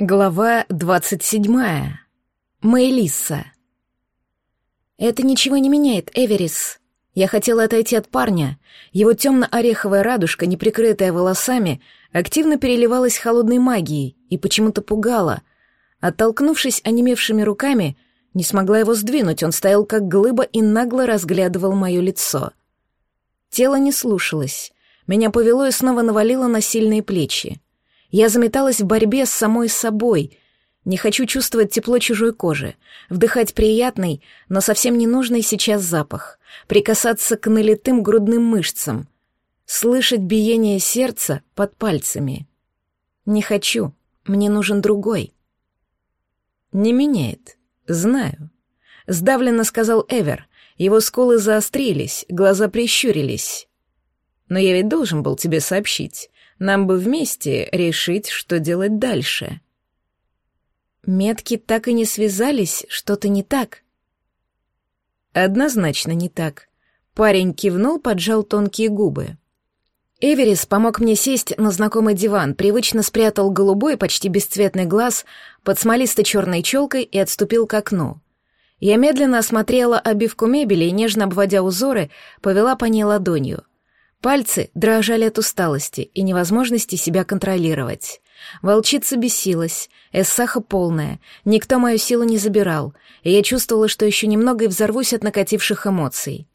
Глава двадцать седьмая. Мэйлисса. Это ничего не меняет, Эверис. Я хотела отойти от парня. Его темно-ореховая радужка, неприкрытая волосами, активно переливалась холодной магией и почему-то пугала. Оттолкнувшись онемевшими руками, не смогла его сдвинуть, он стоял как глыба и нагло разглядывал мое лицо. Тело не слушалось. Меня повело и снова навалило на сильные плечи. Я заметалась в борьбе с самой собой. Не хочу чувствовать тепло чужой кожи, вдыхать приятный, но совсем не нужный сейчас запах, прикасаться к налитым грудным мышцам, слышать биение сердца под пальцами. Не хочу, мне нужен другой. Не меняет, знаю. Сдавленно сказал Эвер. Его скулы заострились, глаза прищурились. Но я ведь должен был тебе сообщить. Нам бы вместе решить, что делать дальше. Метки так и не связались, что-то не так. Однозначно не так. Парень кивнул, поджал тонкие губы. Эверис помог мне сесть на знакомый диван, привычно спрятал голубой, почти бесцветный глаз под смолисто-черной челкой и отступил к окну. Я медленно осмотрела обивку мебели и, нежно обводя узоры, повела по ней ладонью. Пальцы дрожали от усталости и невозможности себя контролировать. Волчица бесилась, эссаха полная, никто мою силу не забирал, и я чувствовала, что еще немного и взорвусь от накативших эмоций.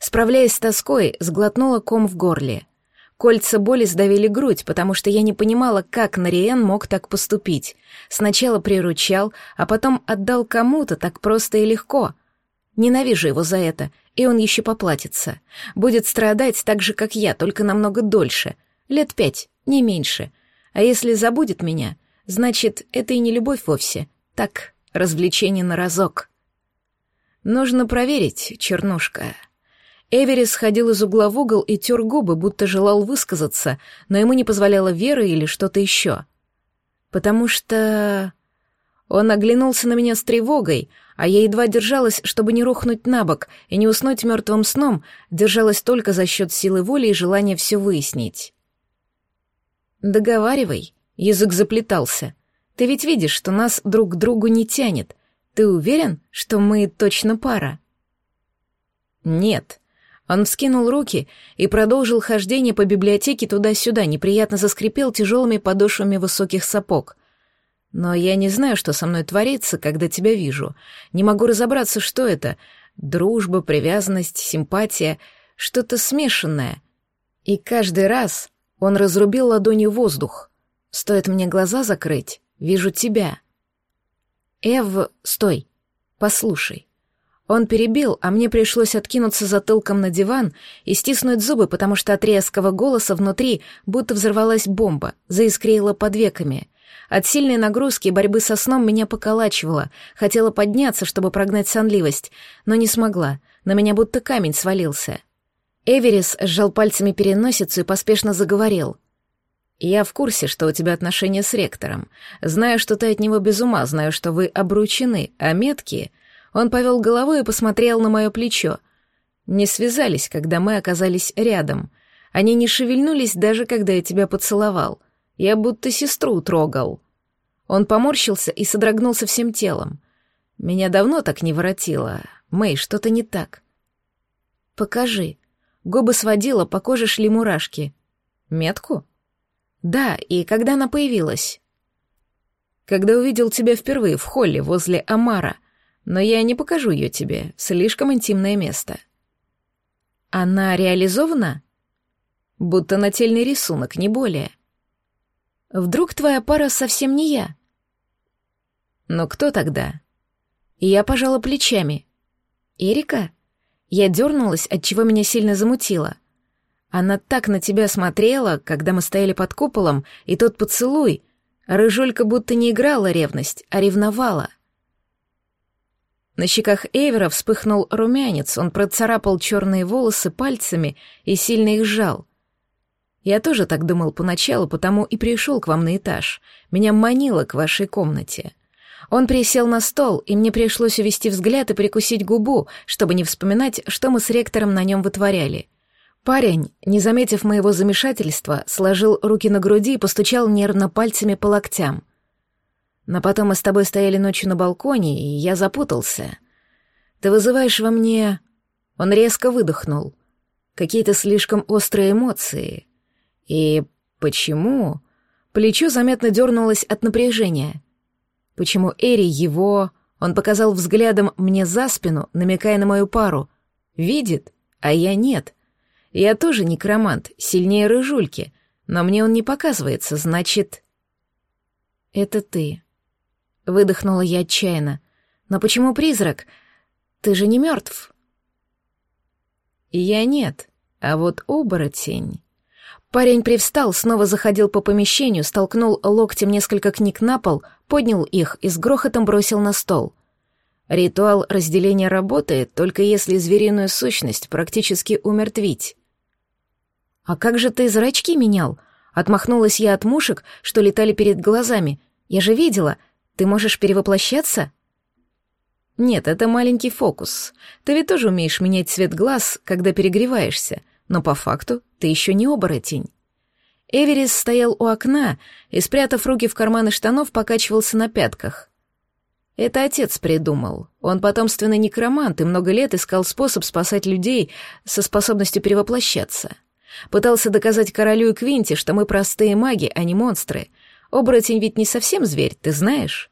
Справляясь с тоской, сглотнула ком в горле. Кольца боли сдавили грудь, потому что я не понимала, как Нариен мог так поступить. Сначала приручал, а потом отдал кому-то так просто и легко. Ненавижу его за это — и он еще поплатится. Будет страдать так же, как я, только намного дольше. Лет пять, не меньше. А если забудет меня, значит, это и не любовь вовсе. Так, развлечение на разок. Нужно проверить, чернушка. Эверис ходил из угла в угол и тер губы, будто желал высказаться, но ему не позволяла вера или что-то еще. Потому что... Он оглянулся на меня с тревогой, а я едва держалась, чтобы не рухнуть на бок и не уснуть мертвым сном, держалась только за счет силы воли и желания все выяснить. «Договаривай», — язык заплетался. «Ты ведь видишь, что нас друг к другу не тянет. Ты уверен, что мы точно пара?» «Нет». Он вскинул руки и продолжил хождение по библиотеке туда-сюда, неприятно заскрипел тяжелыми подошвами высоких сапог — но я не знаю, что со мной творится, когда тебя вижу. Не могу разобраться, что это. Дружба, привязанность, симпатия, что-то смешанное. И каждый раз он разрубил ладонью воздух. Стоит мне глаза закрыть, вижу тебя. Эв, стой, послушай. Он перебил, а мне пришлось откинуться затылком на диван и стиснуть зубы, потому что от резкого голоса внутри будто взорвалась бомба, заискрила под веками. От сильной нагрузки и борьбы со сном меня поколачивало, хотела подняться, чтобы прогнать сонливость, но не смогла, на меня будто камень свалился. Эверис сжал пальцами переносицу и поспешно заговорил. «Я в курсе, что у тебя отношения с ректором. Знаю, что ты от него без ума, знаю, что вы обручены, а метки...» Он повел головой и посмотрел на мое плечо. Не связались, когда мы оказались рядом. Они не шевельнулись, даже когда я тебя поцеловал. Я будто сестру трогал. Он поморщился и содрогнулся всем телом. Меня давно так не воротило. Мэй, что-то не так. Покажи. Губы сводила, по коже шли мурашки. Метку? Да, и когда она появилась? Когда увидел тебя впервые в холле возле Амара, но я не покажу ее тебе, слишком интимное место. Она реализована? Будто нательный рисунок, не более. — Вдруг твоя пара совсем не я? Но кто тогда? я пожала плечами. Эрика? Я дернулась, от чего меня сильно замутило. Она так на тебя смотрела, когда мы стояли под куполом, и тот поцелуй. Рыжулька будто не играла ревность, а ревновала. На щеках Эвера вспыхнул румянец, он процарапал черные волосы пальцами и сильно их сжал — я тоже так думал поначалу, потому и пришел к вам на этаж. Меня манило к вашей комнате. Он присел на стол, и мне пришлось увести взгляд и прикусить губу, чтобы не вспоминать, что мы с ректором на нем вытворяли. Парень, не заметив моего замешательства, сложил руки на груди и постучал нервно пальцами по локтям. Но потом мы с тобой стояли ночью на балконе, и я запутался. Ты вызываешь во мне...» Он резко выдохнул. «Какие-то слишком острые эмоции. И почему...» Плечо заметно дернулось от напряжения. Почему Эри его... Он показал взглядом мне за спину, намекая на мою пару. Видит, а я нет. Я тоже некромант, сильнее рыжульки, но мне он не показывается, значит... Это ты. Выдохнула я отчаянно. Но почему призрак? Ты же не мертв. Я нет, а вот оборотень... Парень привстал, снова заходил по помещению, столкнул локтем несколько книг на пол, поднял их и с грохотом бросил на стол. Ритуал разделения работает, только если звериную сущность практически умертвить. «А как же ты зрачки менял?» Отмахнулась я от мушек, что летали перед глазами. «Я же видела. Ты можешь перевоплощаться?» «Нет, это маленький фокус. Ты ведь тоже умеешь менять цвет глаз, когда перегреваешься но по факту ты еще не оборотень. Эверис стоял у окна и, спрятав руки в карманы штанов, покачивался на пятках. Это отец придумал. Он потомственный некромант и много лет искал способ спасать людей со способностью перевоплощаться. Пытался доказать королю и Квинте, что мы простые маги, а не монстры. Оборотень ведь не совсем зверь, ты знаешь?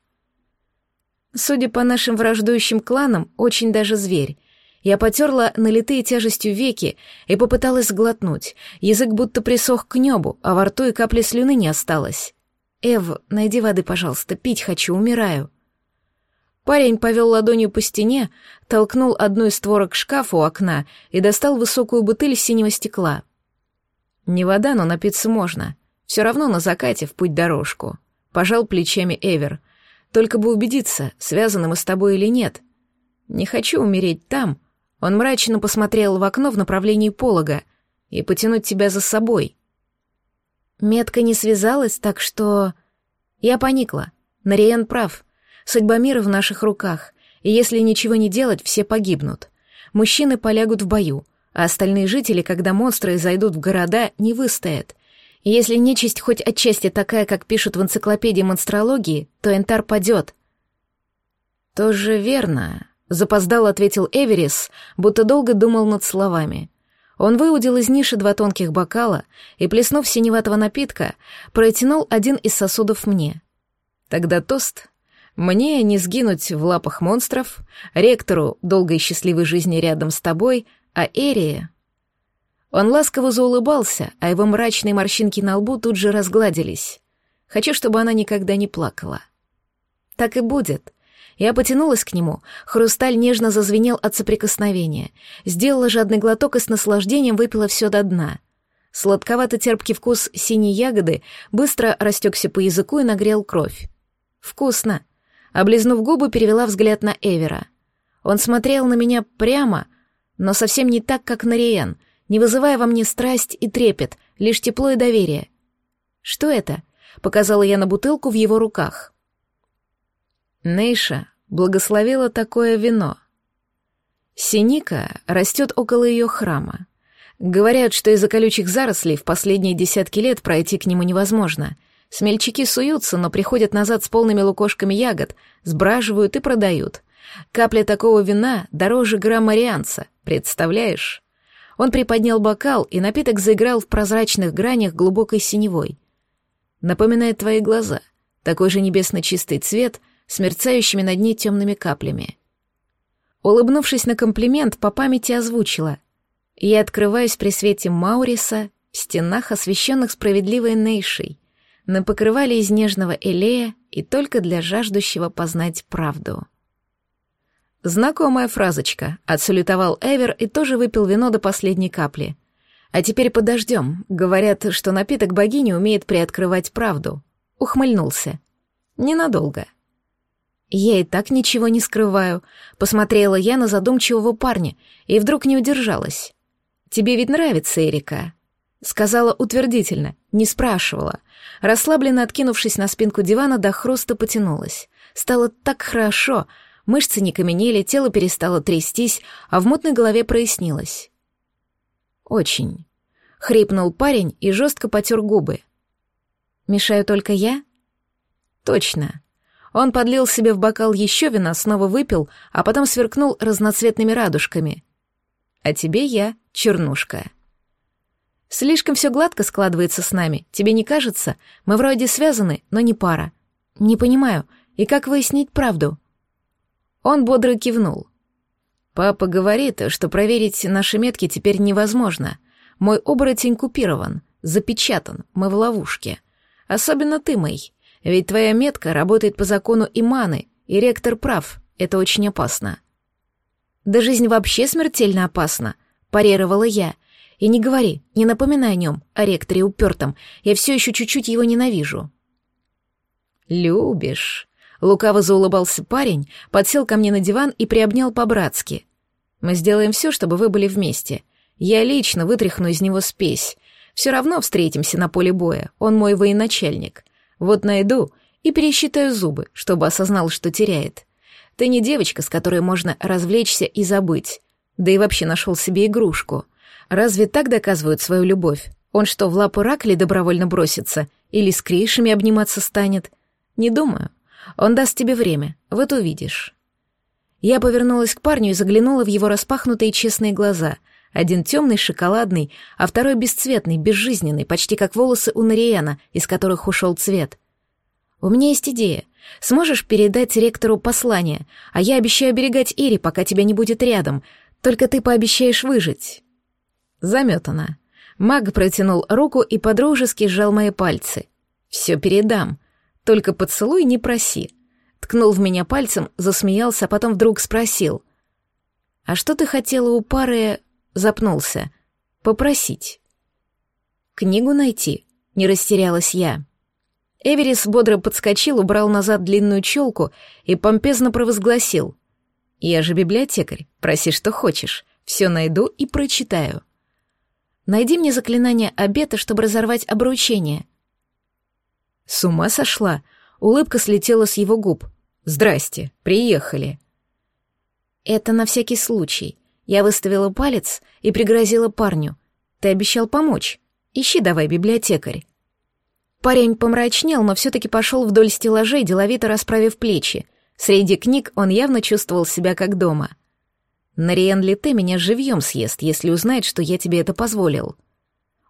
Судя по нашим враждующим кланам, очень даже зверь, я потерла налитые тяжестью веки и попыталась сглотнуть. Язык будто присох к небу, а во рту и капли слюны не осталось. «Эв, найди воды, пожалуйста, пить хочу, умираю». Парень повел ладонью по стене, толкнул одну из створок шкафа у окна и достал высокую бутыль синего стекла. «Не вода, но напиться можно. Все равно на закате в путь дорожку». Пожал плечами Эвер. «Только бы убедиться, связаны мы с тобой или нет. Не хочу умереть там, он мрачно посмотрел в окно в направлении полога и потянуть тебя за собой. Метка не связалась, так что... Я поникла. Нариен прав. Судьба мира в наших руках, и если ничего не делать, все погибнут. Мужчины полягут в бою, а остальные жители, когда монстры зайдут в города, не выстоят. И если нечисть хоть отчасти такая, как пишут в энциклопедии монстрологии, то Энтар падет. Тоже верно, Запоздал, ответил Эверис, будто долго думал над словами. Он выудил из ниши два тонких бокала и, плеснув синеватого напитка, протянул один из сосудов мне. Тогда тост. Мне не сгинуть в лапах монстров, ректору долгой и счастливой жизни рядом с тобой, а Эрия... Он ласково заулыбался, а его мрачные морщинки на лбу тут же разгладились. Хочу, чтобы она никогда не плакала. Так и будет. Я потянулась к нему, хрусталь нежно зазвенел от соприкосновения, сделала жадный глоток и с наслаждением выпила все до дна. Сладковато-терпкий вкус синей ягоды быстро растекся по языку и нагрел кровь. «Вкусно!» Облизнув губы, перевела взгляд на Эвера. Он смотрел на меня прямо, но совсем не так, как на Риен, не вызывая во мне страсть и трепет, лишь тепло и доверие. «Что это?» — показала я на бутылку в его руках. Нейша благословила такое вино. Синика растет около ее храма. Говорят, что из-за колючих зарослей в последние десятки лет пройти к нему невозможно. Смельчаки суются, но приходят назад с полными лукошками ягод, сбраживают и продают. Капля такого вина дороже грамма рианца, представляешь? Он приподнял бокал, и напиток заиграл в прозрачных гранях глубокой синевой. Напоминает твои глаза. Такой же небесно чистый цвет — с мерцающими над ней темными каплями. Улыбнувшись на комплимент, по памяти озвучила. Я открываюсь при свете Мауриса в стенах, освещенных справедливой Нейшей, на покрывале из нежного элея и только для жаждущего познать правду. Знакомая фразочка, отсалютовал Эвер и тоже выпил вино до последней капли. А теперь подождем. Говорят, что напиток богини умеет приоткрывать правду. Ухмыльнулся. Ненадолго. «Я и так ничего не скрываю», — посмотрела я на задумчивого парня и вдруг не удержалась. «Тебе ведь нравится Эрика?» Сказала утвердительно, не спрашивала. Расслабленно откинувшись на спинку дивана, до хруста потянулась. Стало так хорошо, мышцы не каменели, тело перестало трястись, а в мутной голове прояснилось. «Очень», — хрипнул парень и жестко потер губы. «Мешаю только я?» «Точно», Он подлил себе в бокал еще вина, снова выпил, а потом сверкнул разноцветными радужками. А тебе я, чернушка. Слишком все гладко складывается с нами, тебе не кажется? Мы вроде связаны, но не пара. Не понимаю, и как выяснить правду? Он бодро кивнул. Папа говорит, что проверить наши метки теперь невозможно. Мой оборотень купирован, запечатан, мы в ловушке. Особенно ты, Мэй. Ведь твоя метка работает по закону Иманы, и ректор прав, это очень опасно. Да жизнь вообще смертельно опасна, парировала я. И не говори, не напоминай о нем, о ректоре упертом, я все еще чуть-чуть его ненавижу. Любишь. Лукаво заулыбался парень, подсел ко мне на диван и приобнял по-братски. Мы сделаем все, чтобы вы были вместе. Я лично вытряхну из него спесь. Все равно встретимся на поле боя, он мой военачальник. Вот найду и пересчитаю зубы, чтобы осознал, что теряет. Ты не девочка, с которой можно развлечься и забыть. Да и вообще нашел себе игрушку. Разве так доказывают свою любовь? Он что, в лапы Ракли добровольно бросится? Или с крейшами обниматься станет? Не думаю. Он даст тебе время, вот увидишь. Я повернулась к парню и заглянула в его распахнутые честные глаза. Один темный, шоколадный, а второй бесцветный, безжизненный, почти как волосы у Нариена, из которых ушел цвет. «У меня есть идея. Сможешь передать ректору послание, а я обещаю оберегать Ири, пока тебя не будет рядом. Только ты пообещаешь выжить». Заметана. Маг протянул руку и подружески сжал мои пальцы. «Все передам. Только поцелуй не проси. Ткнул в меня пальцем, засмеялся, а потом вдруг спросил. «А что ты хотела у пары...» Запнулся. «Попросить». «Книгу найти?» — не растерялась я. Эверис бодро подскочил, убрал назад длинную челку и помпезно провозгласил. «Я же библиотекарь, проси, что хочешь, все найду и прочитаю». «Найди мне заклинание обета, чтобы разорвать обручение». С ума сошла? Улыбка слетела с его губ. «Здрасте, приехали». «Это на всякий случай». Я выставила палец и пригрозила парню. «Ты обещал помочь. Ищи давай, библиотекарь». Парень помрачнел, но все-таки пошел вдоль стеллажей, деловито расправив плечи. Среди книг он явно чувствовал себя как дома. «Нариен ты меня живьем съест, если узнает, что я тебе это позволил?»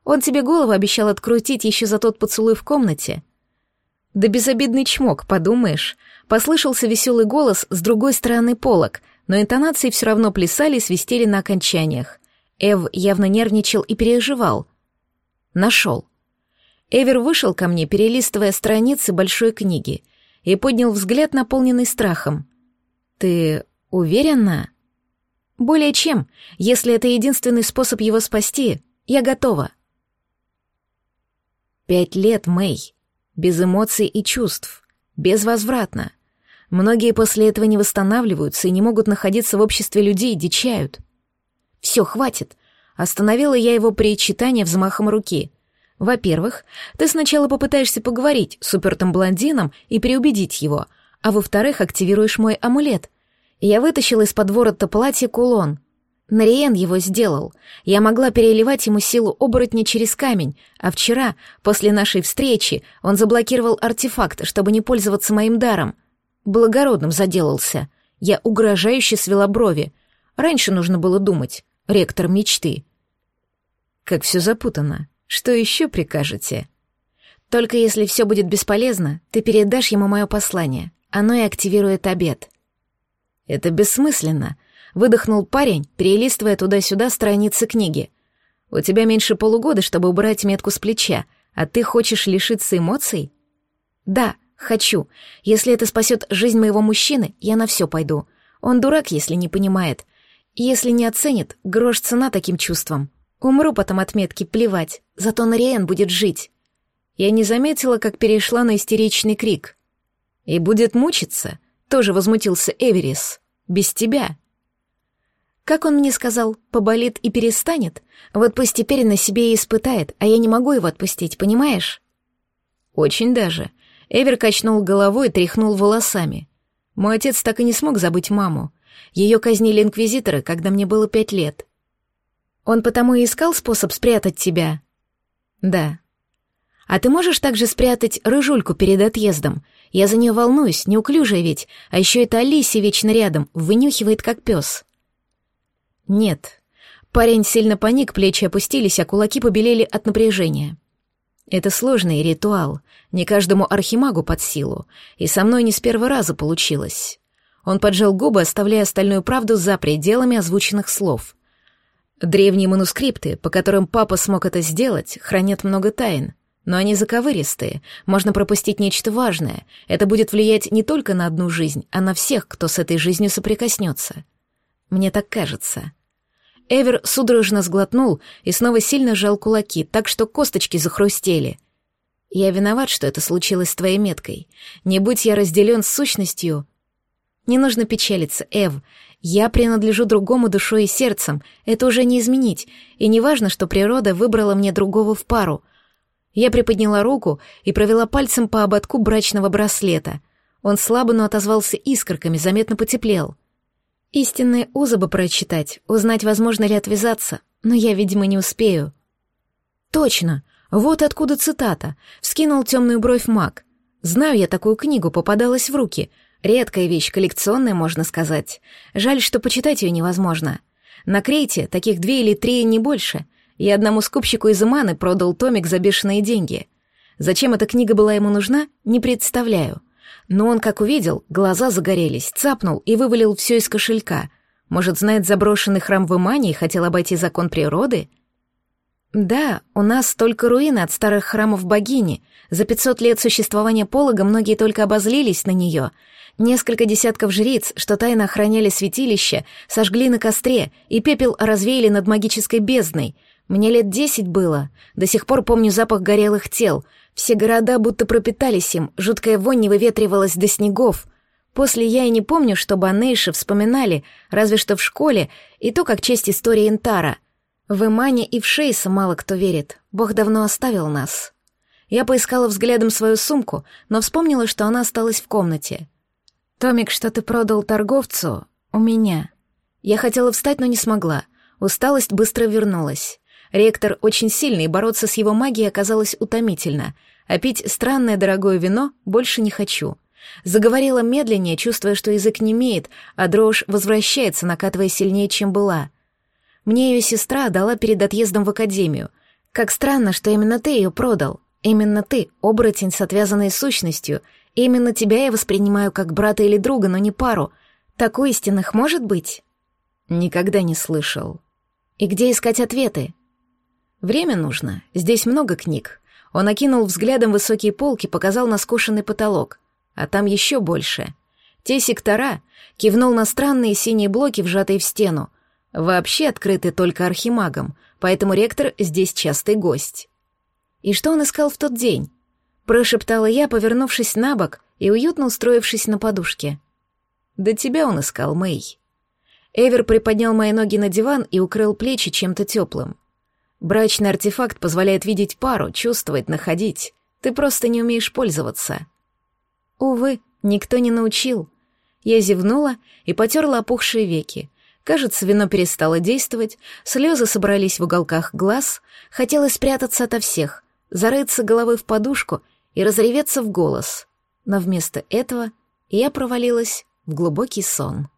«Он тебе голову обещал открутить еще за тот поцелуй в комнате», да безобидный чмок, подумаешь. Послышался веселый голос с другой стороны полок, но интонации все равно плясали и свистели на окончаниях. Эв явно нервничал и переживал. Нашел. Эвер вышел ко мне, перелистывая страницы большой книги, и поднял взгляд, наполненный страхом. «Ты уверена?» «Более чем. Если это единственный способ его спасти, я готова». «Пять лет, Мэй без эмоций и чувств, безвозвратно. Многие после этого не восстанавливаются и не могут находиться в обществе людей, дичают. Все, хватит. Остановила я его при читании взмахом руки. Во-первых, ты сначала попытаешься поговорить с упертым блондином и переубедить его, а во-вторых, активируешь мой амулет. Я вытащила из-под ворота платья кулон — Нариен его сделал. Я могла переливать ему силу оборотня через камень, а вчера, после нашей встречи, он заблокировал артефакт, чтобы не пользоваться моим даром. Благородным заделался. Я угрожающе свела брови. Раньше нужно было думать. Ректор мечты. Как все запутано. Что еще прикажете? Только если все будет бесполезно, ты передашь ему мое послание. Оно и активирует обед. Это бессмысленно — Выдохнул парень, перелистывая туда-сюда страницы книги. «У тебя меньше полугода, чтобы убрать метку с плеча, а ты хочешь лишиться эмоций?» «Да, хочу. Если это спасет жизнь моего мужчины, я на все пойду. Он дурак, если не понимает. Если не оценит, грош цена таким чувствам. Умру потом от метки, плевать. Зато Нариэн будет жить». Я не заметила, как перешла на истеричный крик. «И будет мучиться?» — тоже возмутился Эверис. «Без тебя». Как он мне сказал, поболит и перестанет? Вот пусть теперь на себе и испытает, а я не могу его отпустить, понимаешь? Очень даже. Эвер качнул головой и тряхнул волосами. Мой отец так и не смог забыть маму. Ее казнили инквизиторы, когда мне было пять лет. Он потому и искал способ спрятать тебя? Да. А ты можешь также спрятать рыжульку перед отъездом? Я за нее волнуюсь, неуклюжая ведь, а еще это Алисия вечно рядом, вынюхивает как пес. Нет. Парень сильно паник, плечи опустились, а кулаки побелели от напряжения. Это сложный ритуал, не каждому архимагу под силу, и со мной не с первого раза получилось. Он поджал губы, оставляя остальную правду за пределами озвученных слов. Древние манускрипты, по которым папа смог это сделать, хранят много тайн, но они заковыристые, можно пропустить нечто важное. Это будет влиять не только на одну жизнь, а на всех, кто с этой жизнью соприкоснется. Мне так кажется. Эвер судорожно сглотнул и снова сильно сжал кулаки, так что косточки захрустели. Я виноват, что это случилось с твоей меткой. Не будь я разделен с сущностью... Не нужно печалиться, Эв. Я принадлежу другому душой и сердцем. Это уже не изменить. И не важно, что природа выбрала мне другого в пару — я приподняла руку и провела пальцем по ободку брачного браслета. Он слабо, но отозвался искорками, заметно потеплел. Истинные узы бы прочитать, узнать, возможно ли отвязаться, но я, видимо, не успею. Точно, вот откуда цитата. Вскинул темную бровь маг. Знаю я такую книгу, попадалась в руки. Редкая вещь, коллекционная, можно сказать. Жаль, что почитать ее невозможно. На Крейте таких две или три, не больше. Я одному скупщику из Иманы продал томик за бешеные деньги. Зачем эта книга была ему нужна, не представляю. Но он, как увидел, глаза загорелись, цапнул и вывалил все из кошелька. Может, знает заброшенный храм в Имане и хотел обойти закон природы? Да, у нас только руины от старых храмов богини. За 500 лет существования полога многие только обозлились на нее. Несколько десятков жриц, что тайно охраняли святилище, сожгли на костре и пепел развеяли над магической бездной — мне лет десять было. До сих пор помню запах горелых тел. Все города будто пропитались им, жуткая вонь не выветривалась до снегов. После я и не помню, чтобы о вспоминали, разве что в школе, и то как честь истории Интара. В Имане и в Шейса мало кто верит. Бог давно оставил нас. Я поискала взглядом свою сумку, но вспомнила, что она осталась в комнате. «Томик, что ты продал торговцу, у меня». Я хотела встать, но не смогла. Усталость быстро вернулась. Ректор очень сильный, и бороться с его магией оказалось утомительно, а пить странное дорогое вино больше не хочу. Заговорила медленнее, чувствуя, что язык не имеет, а дрожь возвращается, накатывая сильнее, чем была. Мне ее сестра дала перед отъездом в академию. Как странно, что именно ты ее продал. Именно ты, оборотень с отвязанной сущностью. Именно тебя я воспринимаю как брата или друга, но не пару. Такой истинных может быть? Никогда не слышал. И где искать ответы? Время нужно. Здесь много книг. Он окинул взглядом высокие полки, показал на скошенный потолок. А там еще больше. Те сектора кивнул на странные синие блоки, вжатые в стену. Вообще открыты только архимагам, поэтому ректор здесь частый гость. И что он искал в тот день? Прошептала я, повернувшись на бок и уютно устроившись на подушке. Да тебя он искал, Мэй. Эвер приподнял мои ноги на диван и укрыл плечи чем-то теплым. Брачный артефакт позволяет видеть пару, чувствовать, находить. Ты просто не умеешь пользоваться. Увы, никто не научил. Я зевнула и потерла опухшие веки. Кажется, вино перестало действовать, слезы собрались в уголках глаз, хотелось спрятаться ото всех, зарыться головой в подушку и разреветься в голос. Но вместо этого я провалилась в глубокий сон.